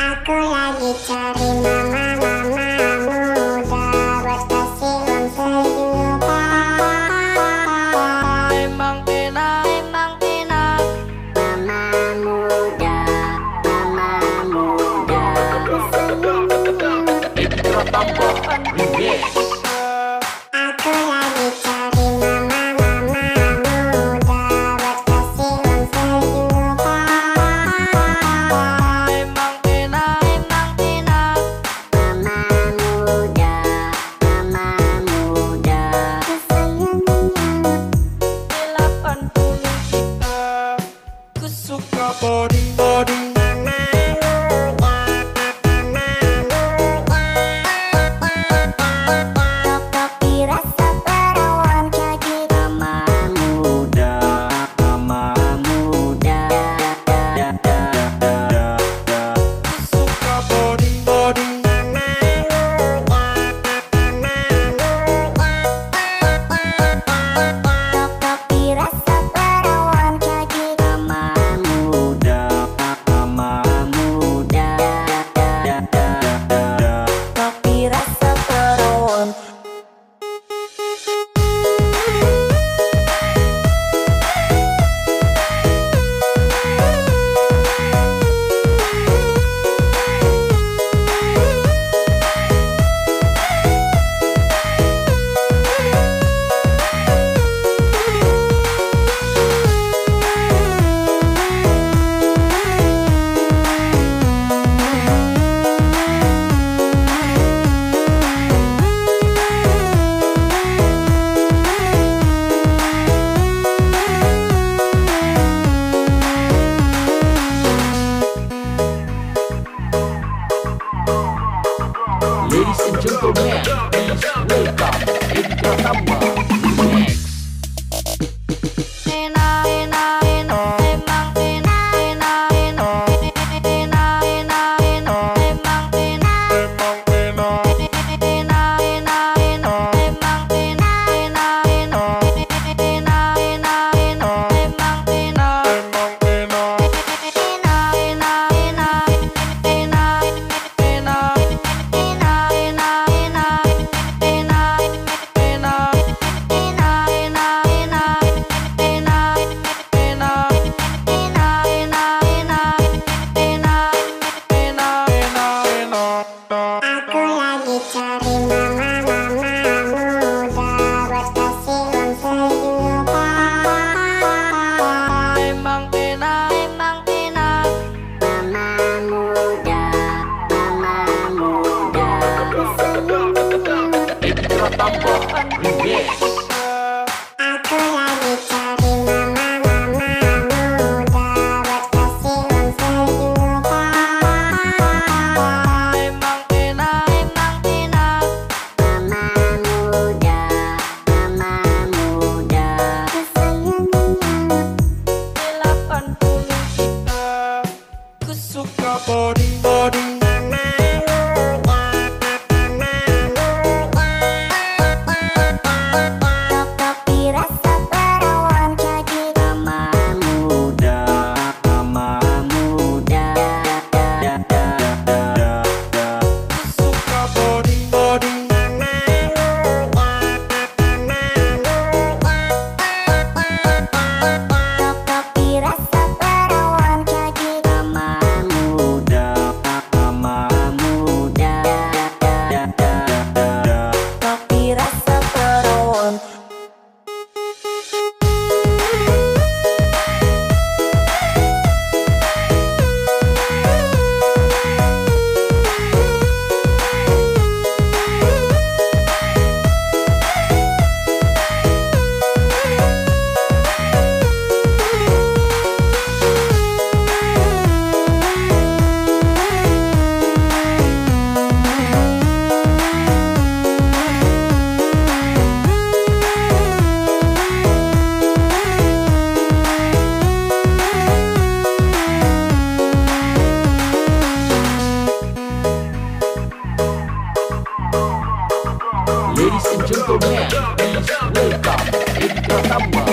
Aku lagi cari mama mama muda buat bertasingin sejuta. Emang enak, emang enak. Mama muda, mama muda bersenyum. Tambah, yes. Тамбов, привет! Welcome, welcome, welcome.